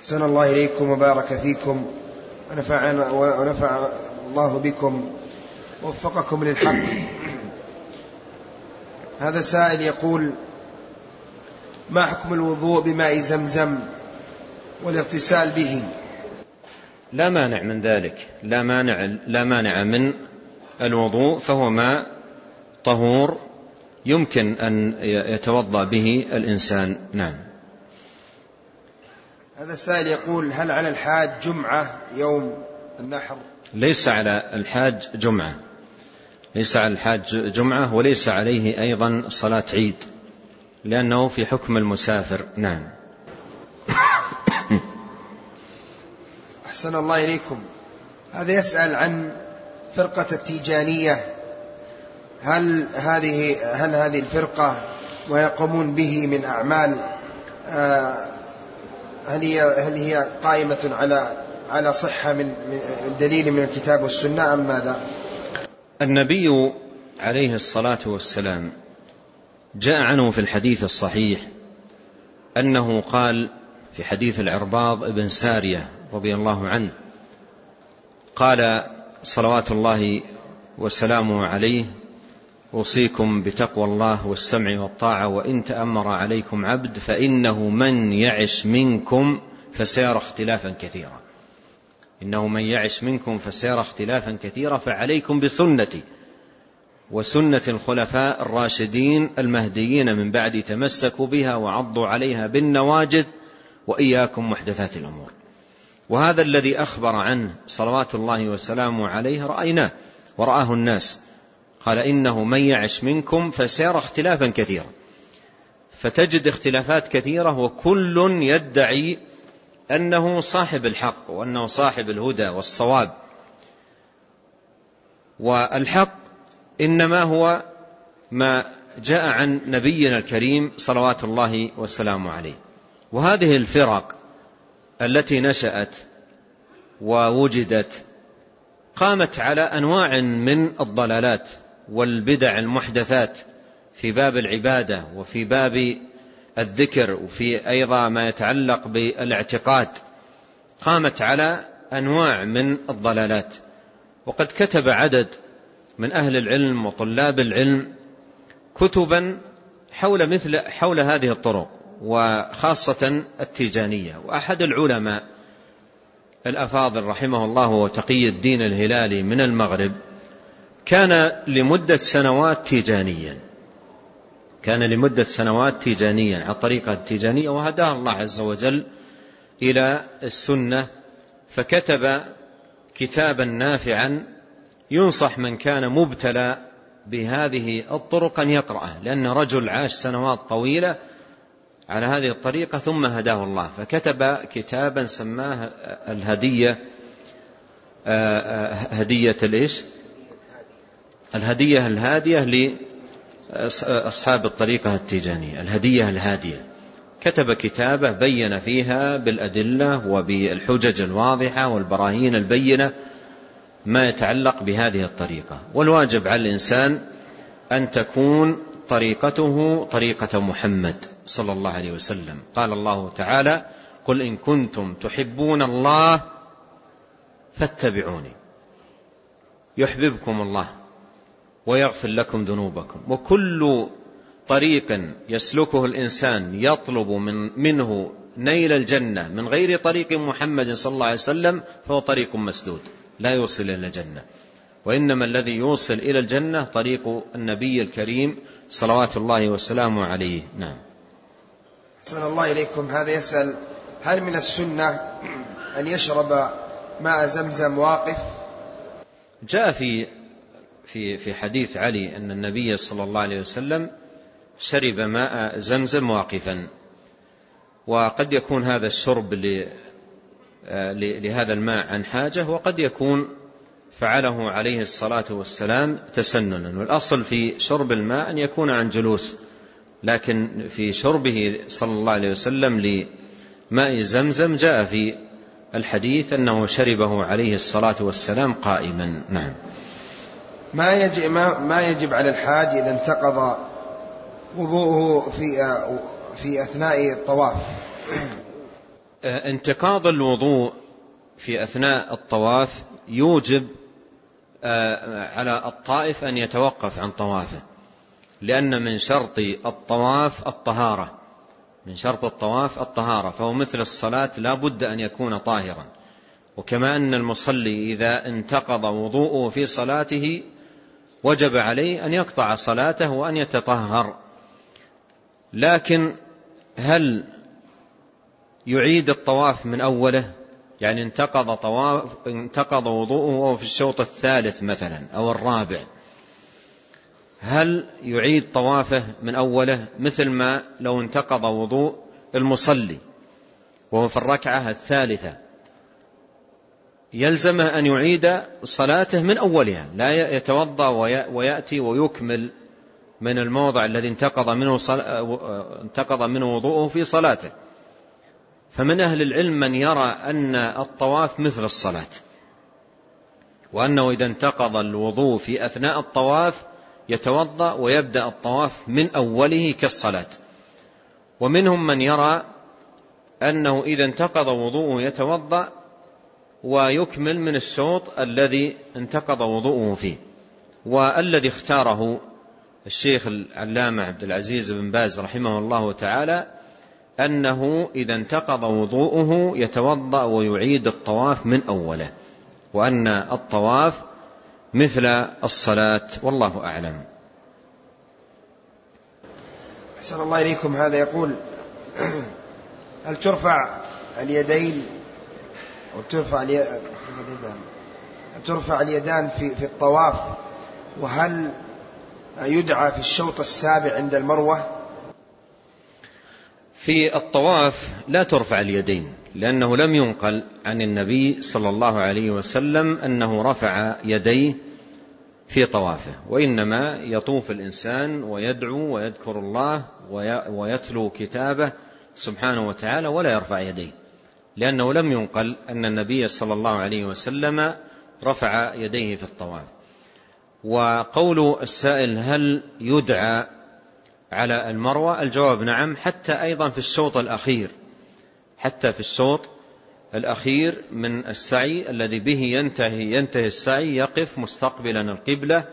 أحسن الله إليكم وبارك فيكم ونفعنا ونفع الله بكم ووفقكم للحق. هذا سائل يقول ما حكم الوضوء بماء زمزم والاغتسال به؟ لا مانع من ذلك. لا مانع لا مانع من الوضوء فهو ماء طهور يمكن أن يتوضأ به الإنسان. نعم. هذا السائل يقول هل على الحاج جمعة يوم النحر؟ ليس على الحاج جمعة. ليس على الحاج جمعة وليس عليه أيضا صلاة عيد لأنه في حكم المسافر. نعم. أحسن الله إليكم. هذا يسأل عن فرقة التيجانية. هل هذه هل هذه الفرقة ويقومون به من أعمال آه، هل هي هل هي قائمة على على صحة من من دليل من الكتاب والسنة أم ماذا؟ النبي عليه الصلاة والسلام جاء عنه في الحديث الصحيح أنه قال في حديث العرباض بن سارية رضي الله عنه قال صلوات الله وسلامه عليه أوصيكم بتقوى الله والسمع والطاعة وإن تأمر عليكم عبد فإنه من يعش منكم فسيرى اختلافا كثيرا. إنه من يعش منكم فسيرى اختلافا كثيرا فعليكم بسنتي وسنة الخلفاء الراشدين المهديين من بعد تمسكوا بها وعضوا عليها بالنواجذ وإياكم محدثات الأمور. وهذا الذي أخبر عنه صلوات الله وسلامه عليه رأيناه ورآه الناس. قال إنه من يعش منكم فسيرى اختلافا كثيرا. فتجد اختلافات كثيرة وكل يدعي أنه صاحب الحق وأنه صاحب الهدى والصواب. والحق إنما هو ما جاء عن نبينا الكريم صلوات الله وسلامه عليه. وهذه الفرق التي نشأت ووجدت قامت على أنواع من الضلالات. والبدع المحدثات في باب العبادة وفي باب الذكر وفي أيضا ما يتعلق بالاعتقاد قامت على أنواع من الضلالات. وقد كتب عدد من أهل العلم وطلاب العلم كتبا حول مثل حول هذه الطرق وخاصة التيجانية. وأحد العلماء الأفاضل رحمه الله وتقي الدين الهلالي من المغرب كان لمدة سنوات تيجانيا. كان لمدة سنوات تيجانيا على الطريقة التيجانية وهداه الله عز وجل إلى السنة. فكتب كتابا نافعا ينصح من كان مبتلى بهذه الطرق أن يقرأه لأن رجل عاش سنوات طويلة على هذه الطريقة ثم هداه الله. فكتب كتابا سماه الهدية آه، آه، هدية الإيش؟ الهدية الهادية لأصحاب الطريقة التيجانية. الهدية الهادية. كتب كتابة بين فيها بالأدلة وبالحجج الواضحة والبراهين البينة ما يتعلق بهذه الطريقة. والواجب على الإنسان أن تكون طريقته طريقة محمد صلى الله عليه وسلم. قال الله تعالى قل إن كنتم تحبون الله فاتبعوني. يحببكم الله. ويغفر لكم ذنوبكم. وكل طريق يسلكه الإنسان يطلب من منه نيل الجنة من غير طريق محمد صلى الله عليه وسلم فهو طريق مسدود لا يوصل إلى الجنة. وإنما الذي يوصل إلى الجنة طريق النبي الكريم صلوات الله وسلامه عليه. نعم. صلى الله إليكم. هذا يسأل هل من السنة أن يشرب ماء زمزم واقف؟ جاء في في في حديث علي أن النبي صلى الله عليه وسلم شرب ماء زمزم واقفا. وقد يكون هذا الشرب لهذا الماء عن حاجة وقد يكون فعله عليه الصلاة والسلام تسننا. والأصل في شرب الماء أن يكون عن جلوس لكن في شربه صلى الله عليه وسلم لماء زمزم جاء في الحديث أنه شربه عليه الصلاة والسلام قائما. نعم. ما يجب, ما, ما يجب على الحاج إذا انتقض وضوءه في, في أثناء الطواف. انتقاض الوضوء في أثناء الطواف يوجب على الطائف أن يتوقف عن طوافه لأن من شرط الطواف الطهارة. من شرط الطواف الطهارة فهو مثل الصلاة لا بد أن يكون طاهرا. وكما أن المصلي إذا انتقض وضوءه في صلاته وجب عليه أن يقطع صلاته وأن يتطهر. لكن هل يعيد الطواف من أوله؟ يعني انتقض, طواف انتقض وضوءه وهو في الشوط الثالث مثلا أو الرابع. هل يعيد طوافه من أوله؟ مثل ما لو انتقض وضوء المصلي وهو في الركعة الثالثة. يلزمه أن يعيد صلاته من أولها لا يتوضأ ويأتي ويكمل من الموضع الذي انتقض منه, انتقض منه وضوءه في صلاته. فمن أهل العلم من يرى أن الطواف مثل الصلاة وأنه إذا انتقض الوضوء في أثناء الطواف يتوضأ ويبدأ الطواف من أوله كالصلاة. ومنهم من يرى أنه إذا انتقض وضوءه يتوضأ ويكمل من الشوط الذي انتقض وضوءه فيه والذي اختاره الشيخ العلامة عبد العزيز بن باز رحمه الله تعالى أنه إذا انتقض وضوءه يتوضأ ويعيد الطواف من أوله وأن الطواف مثل الصلاة والله أعلم. أحسن الله إليكم. هذا يقول هل ترفع اليدين أو ترفع اليدان. ترفع اليدان في في الطواف. وهل يدعى في الشوط السابع عند المروة؟ في الطواف لا ترفع اليدين لأنه لم ينقل عن النبي صلى الله عليه وسلم أنه رفع يديه في طوافه وإنما يطوف الإنسان ويدعو ويذكر الله ويتلو كتابه سبحانه وتعالى ولا يرفع يديه. لأنه لم ينقل أن النبي صلى الله عليه وسلم رفع يديه في الطواف. وقول السائل هل يدعى على المروة؟ الجواب نعم حتى أيضا في الشوط الأخير. حتى في الشوط الأخير من السعي الذي به ينتهي ينتهي السعي يقف مستقبلا القبلة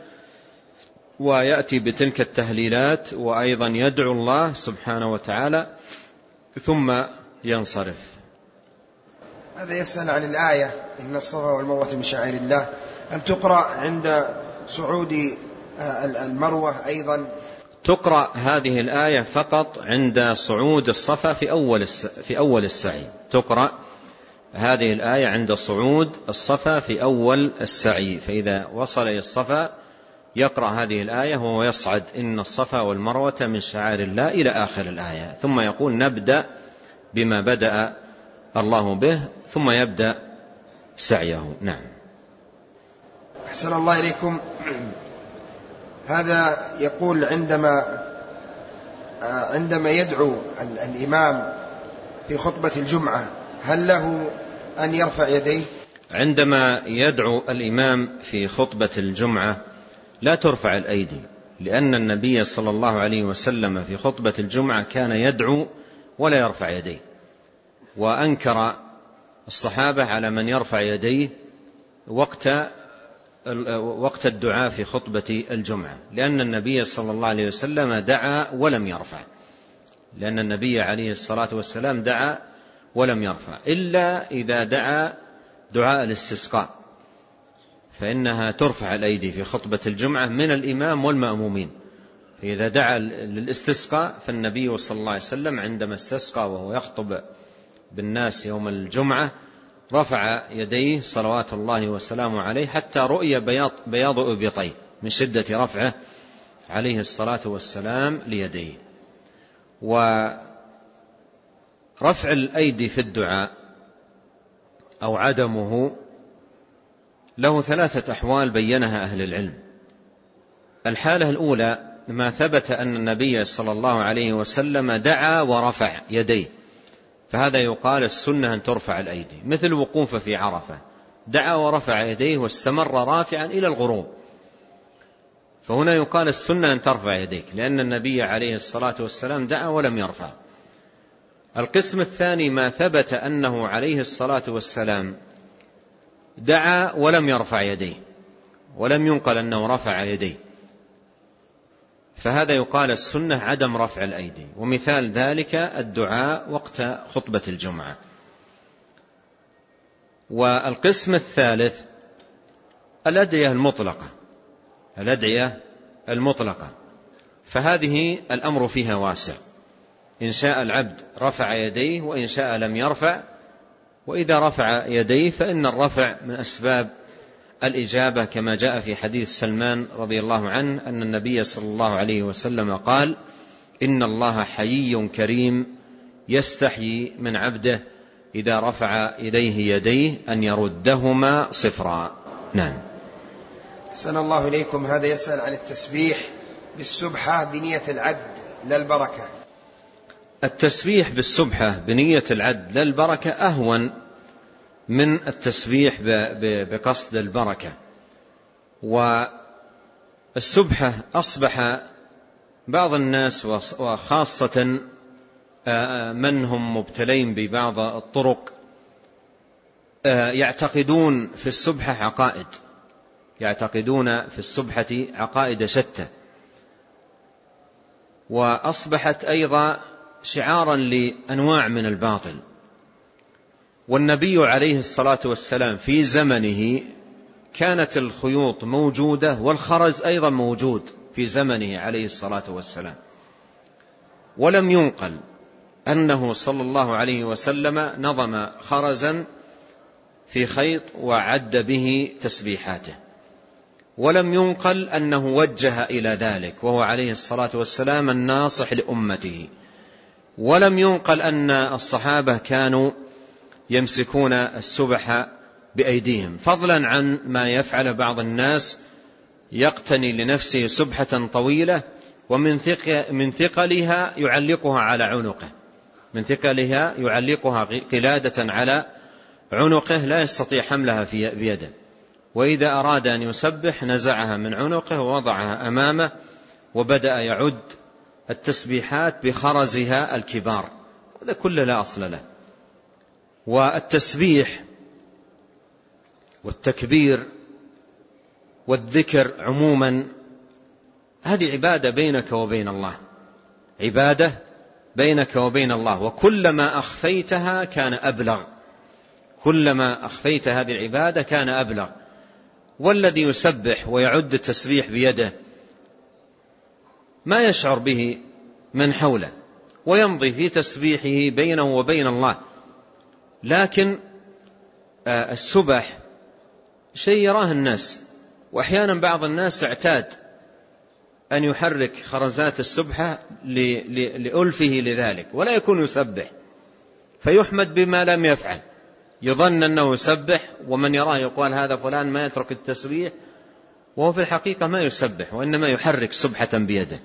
ويأتي بتلك التهليلات وأيضا يدعو الله سبحانه وتعالى ثم ينصرف. هذا يسأل عن الآية إن الصفا والمروة من شعائر الله. هل تقرأ عند صعود المروة أيضا؟ تقرأ هذه الآية فقط عند صعود الصفا في أول في أول السعي. تقرأ هذه الآية عند صعود الصفا في أول السعي. فإذا وصل إلى الصفا يقرأ هذه الآية وهو يصعد إن الصفا والمروة من شعائر الله إلى آخر الآية. ثم يقول نبدأ بما بدأ الله به ثم يبدأ سعيه. نعم. أحسن الله إليكم. هذا يقول عندما عندما يدعو الإمام في خطبة الجمعة هل له أن يرفع يديه؟ عندما يدعو الإمام في خطبة الجمعة لا ترفع الأيدي لأن النبي صلى الله عليه وسلم في خطبة الجمعة كان يدعو ولا يرفع يديه. وأنكر الصحابة على من يرفع يديه وقت وقت الدعاء في خطبة الجمعة لأن النبي صلى الله عليه وسلم دعا ولم يرفع. لأن النبي عليه الصلاة والسلام دعا ولم يرفع إلا إذا دعا دعاء الاستسقاء. فإنها ترفع الأيدي في خطبة الجمعة من الإمام والمأمومين. فإذا دعا للاستسقاء فالنبي صلى الله عليه وسلم عندما استسقى وهو يخطب بالناس يوم الجمعة رفع يديه صلوات الله وسلامه عليه حتى رؤي بياض, بياض إبطيه من شدة رفعه عليه الصلاة والسلام ليديه. ورفع الأيدي في الدعاء أو عدمه له ثلاثة أحوال بينها أهل العلم. الحالة الأولى ما ثبت أن النبي صلى الله عليه وسلم دعا ورفع يديه. فهذا يقال السنة أن ترفع الأيدي مثل وقوفه في عرفة. دعا ورفع يديه واستمر رافعا إلى الغروب. فهنا يقال السنة أن ترفع يديك لأن النبي عليه الصلاة والسلام دعا ولم يرفع. القسم الثاني ما ثبت أنه عليه الصلاة والسلام دعا ولم يرفع يديه ولم ينقل أنه رفع يديه. فهذا يقال السنة عدم رفع الأيدي. ومثال ذلك الدعاء وقت خطبة الجمعة. والقسم الثالث الأدعية المطلقة. الأدعية المطلقة. فهذه الأمر فيها واسع. إن شاء العبد رفع يديه وإن شاء لم يرفع وإذا رفع يديه فإن الرفع من أسباب الإجابة كما جاء في حديث سلمان رضي الله عنه أن النبي صلى الله عليه وسلم قال إن الله حيي كريم يستحيي من عبده إذا رفع إليه يديه أن يردهما صفرا. نعم. أحسن الله إليكم. هذا يسأل عن التسبيح بالسبحة بنية العد للبركة التسبيح بالسبحة بنية العد للبركة أهون. من التسبيح بقصد البركة. والسبحة أصبح بعض الناس وخاصة من هم مبتلين ببعض الطرق يعتقدون في السبحة عقائد. يعتقدون في السبحة عقائد شتى. وأصبحت أيضا شعارا لأنواع من الباطل. والنبي عليه الصلاة والسلام في زمنه كانت الخيوط موجودة والخرز أيضا موجود في زمنه عليه الصلاة والسلام. ولم ينقل أنه صلى الله عليه وسلم نظم خرزا في خيط وعد به تسبيحاته. ولم ينقل أنه وجه إلى ذلك وهو عليه الصلاة والسلام الناصح لأمته. ولم ينقل أن الصحابة كانوا يمسكون السبح بأيديهم. فضلا عن ما يفعل بعض الناس يقتني لنفسه سبحة طويلة ومن من ثقلها يعلقها على عنقه. من ثقلها يعلقها قلادة على عنقه لا يستطيع حملها في بيده وإذا أراد أن يسبح نزعها من عنقه ووضعها أمامه وبدأ يعد التسبيحات بخرزها الكبار. هذا كله لا أصل له. والتسبيح والتكبير والذكر عموما هذه عبادة بينك وبين الله. عبادة بينك وبين الله. وكلما أخفيتها كان أبلغ. كلما أخفيت هذه العبادة كان أبلغ. والذي يسبح ويعد التسبيح بيده ما يشعر به من حوله ويمضي في تسبيحه بينه وبين الله. لكن آه، السبح شيء يراه الناس وأحيانا بعض الناس اعتاد أن يحرك خرزات السبحه لألفه لذلك ولا يكون يسبح فيحمد بما لم يفعل يظن أنه يسبح ومن يراه يقال هذا فلان ما يترك التسبيح وهو في الحقيقة ما يسبح وإنما يحرك سبحة بيده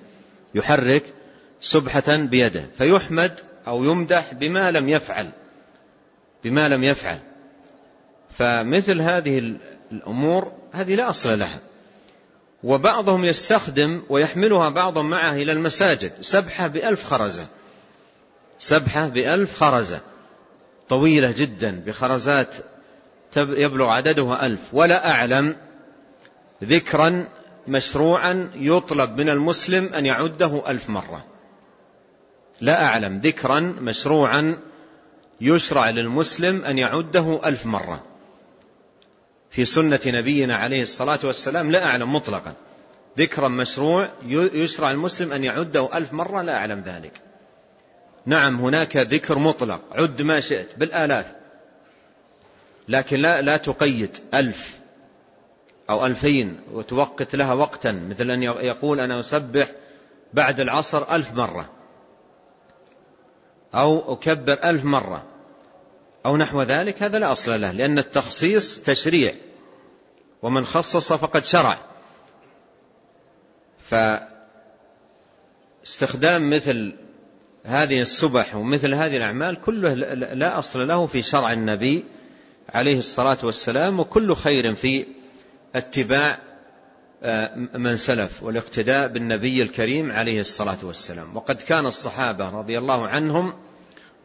يحرك سبحة بيده فيحمد أو يمدح بما لم يفعل. بما لم يفعل. فمثل هذه الأمور هذه لا أصل لها. وبعضهم يستخدم ويحملها بعضهم معه إلى المساجد. سبحة بألف خرزة. سبحة بألف خرزة. طويلة جدا بخرزات يبلغ عددها ألف. ولا أعلم ذكرا مشروعا يطلب من المسلم أن يعده ألف مرة. لا أعلم ذكرا مشروعا يشرع للمسلم أن يعده ألف مرة. في سنة نبينا عليه الصلاة والسلام لا أعلم مطلقا. ذكرا مشروع يشرع المسلم أن يعده ألف مرة لا أعلم ذلك. نعم هناك ذكر مطلق. عد ما شئت بالآلاف. لكن لا, لا تقيد ألف أو ألفين وتوقت لها وقتا. مثل أن يقول أنا أسبح بعد العصر ألف مرة. أو أكبر ألف مرة أو نحو ذلك هذا لا أصل له لأن التخصيص تشريع ومن خصص فقد شرع. فاستخدام مثل هذه السبح ومثل هذه الأعمال كله لا أصل له في شرع النبي عليه الصلاة والسلام وكل خير في اتباع من سلف والاقتداء بالنبي الكريم عليه الصلاة والسلام. وقد كان الصحابة رضي الله عنهم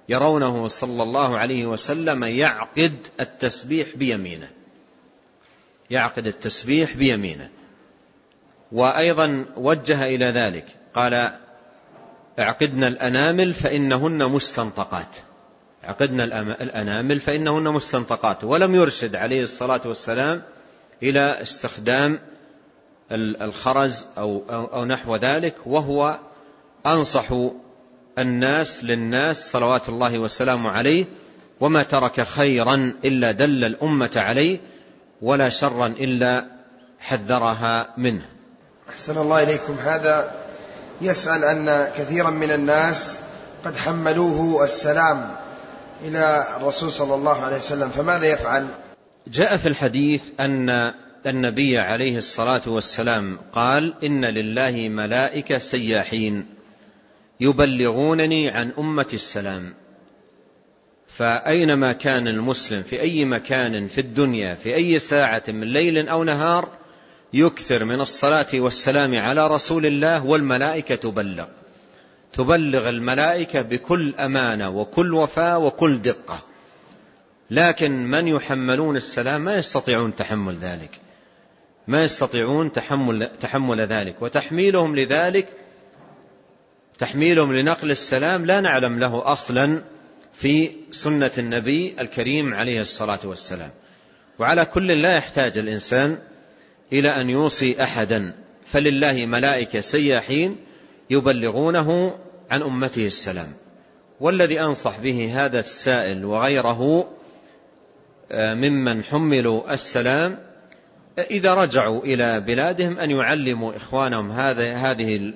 يرونه صلى الله عليه وسلم يعقد التسبيح بيمينه. يعقد التسبيح بيمينه. وأيضا وجه إلى ذلك. قال أعقدنا الأنامل فإنهن مستنطقات. عقدنا الأنامل فإنهن مستنطقات. ولم يرشد عليه الصلاة والسلام إلى استخدام الخرز أو, أو نحو ذلك وهو أنصح الناس للناس صلوات الله وسلامه عليه وما ترك خيرا إلا دل الأمة عليه ولا شرا إلا حذرها منه. أحسن الله إليكم. هذا يسأل أن كثيرا من الناس قد حملوه السلام إلى الرسول صلى الله عليه وسلم فماذا يفعل؟ جاء في الحديث أن النبي عليه الصلاة والسلام قال إن لله ملائكة سياحين يبلغونني عن أمة السلام. فأينما كان المسلم في أي مكان في الدنيا في أي ساعة من ليل أو نهار يكثر من الصلاة والسلام على رسول الله والملائكة تبلغ. تبلغ الملائكة بكل أمانة وكل وفاء وكل دقة. لكن من يحملون السلام ما يستطيعون تحمل ذلك. ما يستطيعون تحمل, تحمل ذلك وتحميلهم لذلك تحميلهم لنقل السلام لا نعلم له أصلا في سنة النبي الكريم عليه الصلاة والسلام. وعلى كل لا يحتاج الإنسان إلى أن يوصي أحدا فلله ملائكة سياحين يبلغونه عن أمته السلام. والذي أنصح به هذا السائل وغيره آه، ممن حملوا السلام إذا رجعوا إلى بلادهم أن يعلموا إخوانهم هذا هذه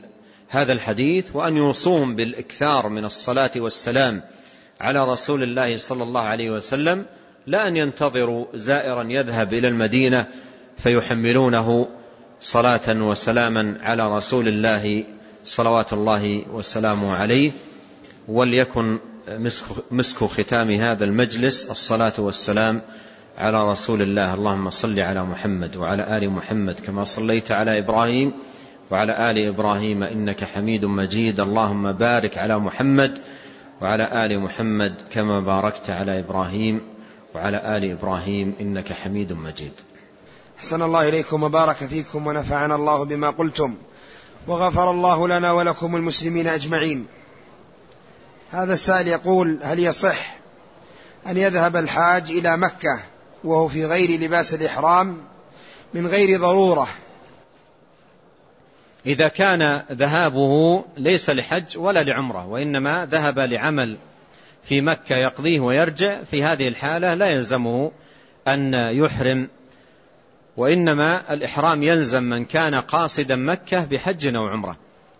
هذا الحديث وأن يوصوهم بالإكثار من الصلاة والسلام على رسول الله صلى الله عليه وسلم لا أن ينتظروا زائرا يذهب إلى المدينة فيحملونه صلاة وسلاما على رسول الله صلوات الله وسلامه عليه وليكن مسك ختام هذا المجلس الصلاة والسلام على رسول الله. اللهم صل على محمد وعلى آل محمد كما صليت على إبراهيم وعلى آل إبراهيم إنك حميد مجيد. اللهم بارك على محمد وعلى آل محمد كما باركت على إبراهيم وعلى آل إبراهيم إنك حميد مجيد. حسن الله إليكم وبارك فيكم ونفعنا الله بما قلتم وغفر الله لنا ولكم المسلمين أجمعين. هذا السائل يقول هل يصح أن يذهب الحاج إلى مكة وهو في غير لباس الإحرام من غير ضرورة. إذا كان ذهابه ليس لحج ولا لعمرة وإنما ذهب لعمل في مكة يقضيه ويرجع في هذه الحالة لا يلزمه أن يحرم وإنما الإحرام يلزم من كان قاصدا مكة بحج أو عمرة.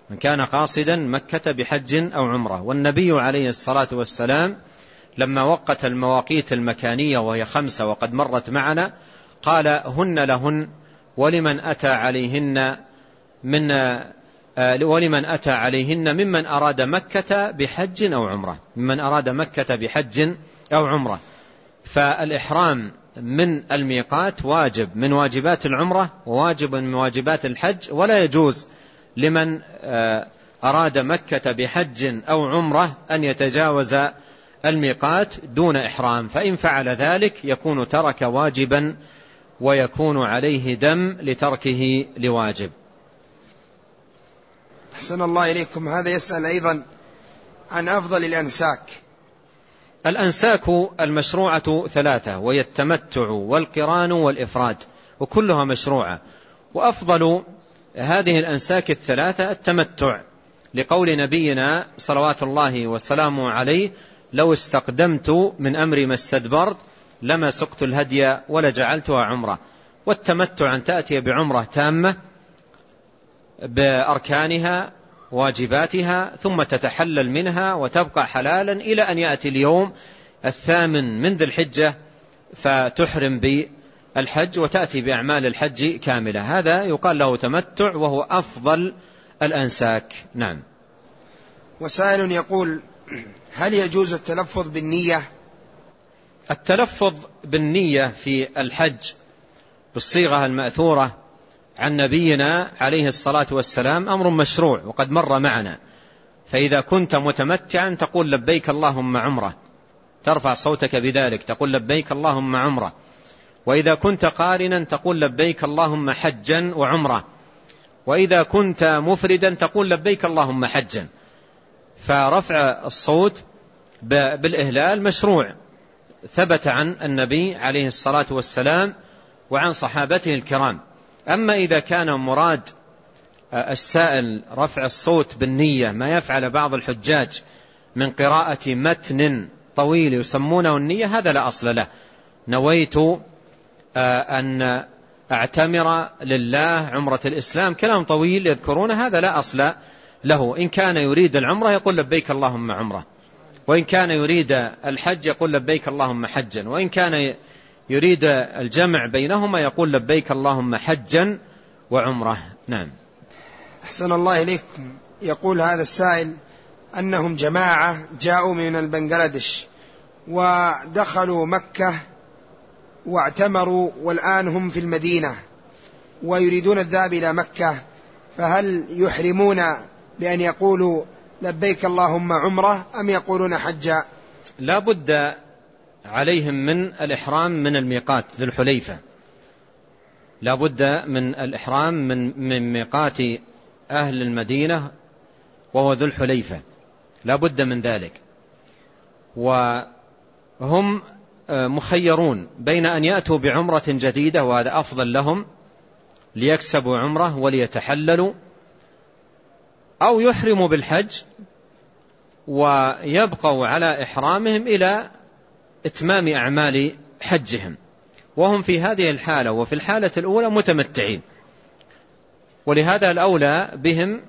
من كان قاصدا مكة بحج أو عمرة. والنبي عليه الصلاة والسلام لما وقت المواقيت المكانية وهي خمسة وقد مرت معنا قال هن لهن ولمن أتى عليهن من آه، ولمن أتى عليهن ممن أراد مكة بحج أو عمرة ممن أراد مكة بحج أو عمرة. فالإحرام من الميقات واجب من واجبات العمرة وواجب من واجبات الحج ولا يجوز لمن آه، أراد مكة بحج أو عمرة أن يتجاوز الميقات دون إحرام فإن فعل ذلك يكون ترك واجبا ويكون عليه دم لتركه لواجب. أحسن الله إليكم. هذا يسأل أيضا عن أفضل الأنساك. الأنساك المشروعة ثلاثة وهي التمتع والقران والإفراد وكلها مشروعة. وأفضل هذه الأنساك الثلاثة التمتع لقول نبينا صلوات الله وسلامه عليه لو استقدمت من أمري ما استدبرت لما سقت الهدي ولجعلتها عمرة. والتمتع أن تأتي بعمرة تامة بأركانها واجباتها ثم تتحلل منها وتبقى حلالا إلى أن يأتي اليوم الثامن من ذي الحجة فتحرم بالحج وتأتي بأعمال الحج كاملة. هذا يقال له تمتع وهو أفضل الأنساك. نعم. وسائل يقول هل يجوز التلفظ بالنية؟ التلفظ بالنية في الحج بالصيغة المأثورة عن نبينا عليه الصلاة والسلام أمر مشروع وقد مر معنا. فإذا كنت متمتعا تقول لبيك اللهم عمره. ترفع صوتك بذلك تقول لبيك اللهم عمره. وإذا كنت قارنا تقول لبيك اللهم حجا وعمره. وإذا كنت مفردا تقول لبيك اللهم حجا. فرفع الصوت بالإهلال مشروع. ثبت عن النبي عليه الصلاة والسلام وعن صحابته الكرام. أما إذا كان مراد السائل رفع الصوت بالنية ما يفعل بعض الحجاج من قراءة متن طويل يسمونه النية هذا لا أصل له. نويت أن أعتمر لله عمرة الإسلام. كلام طويل يذكرون هذا لا أصل له. إن كان يريد العمرة يقول لبيك اللهم عمرة. وإن كان يريد الحج يقول لبيك اللهم حجا. وإن كان يريد الجمع بينهما يقول لبيك اللهم حجا وعمرة. نعم. أحسن الله إليكم يقول هذا السائل أنهم جماعة جاءوا من البنغلاديش ودخلوا مكة واعتمروا والآن هم في المدينة ويريدون الذهاب إلى مكة فهل يحرمون بأن يقولوا لبيك اللهم عمرة أم يقولون حجا لا بد عليهم من الإحرام من الميقات ذو الحليفة. لا بد من الإحرام من, من ميقات أهل المدينة وهو ذو الحليفة. لا بد من ذلك. وهم مخيرون بين أن يأتوا بعمرة جديدة وهذا أفضل لهم ليكسبوا عمرة وليتحللوا أو يحرموا بالحج ويبقوا على إحرامهم إلى إتمام أعمال حجهم. وهم في هذه الحالة وفي الحالة الأولى متمتعين. ولهذا الأولى بهم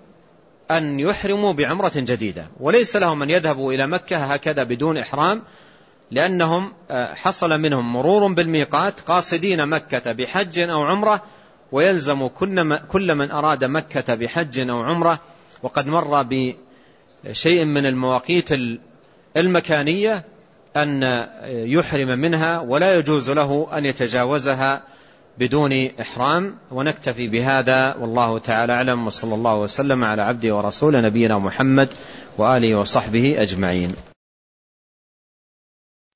أن يحرموا بعمرة جديدة. وليس لهم أن يذهبوا إلى مكة هكذا بدون إحرام لأنهم حصل منهم مرور بالميقات قاصدين مكة بحج أو عمرة ويلزم كل من أراد مكة بحج أو عمرة وقد مر بشيء من المواقيت المكانية أن يحرم منها ولا يجوز له أن يتجاوزها بدون إحرام ونكتفي بهذا والله تعالى أعلم وصلى الله وسلم على عبده ورسوله نبينا محمد وآله وصحبه أجمعين.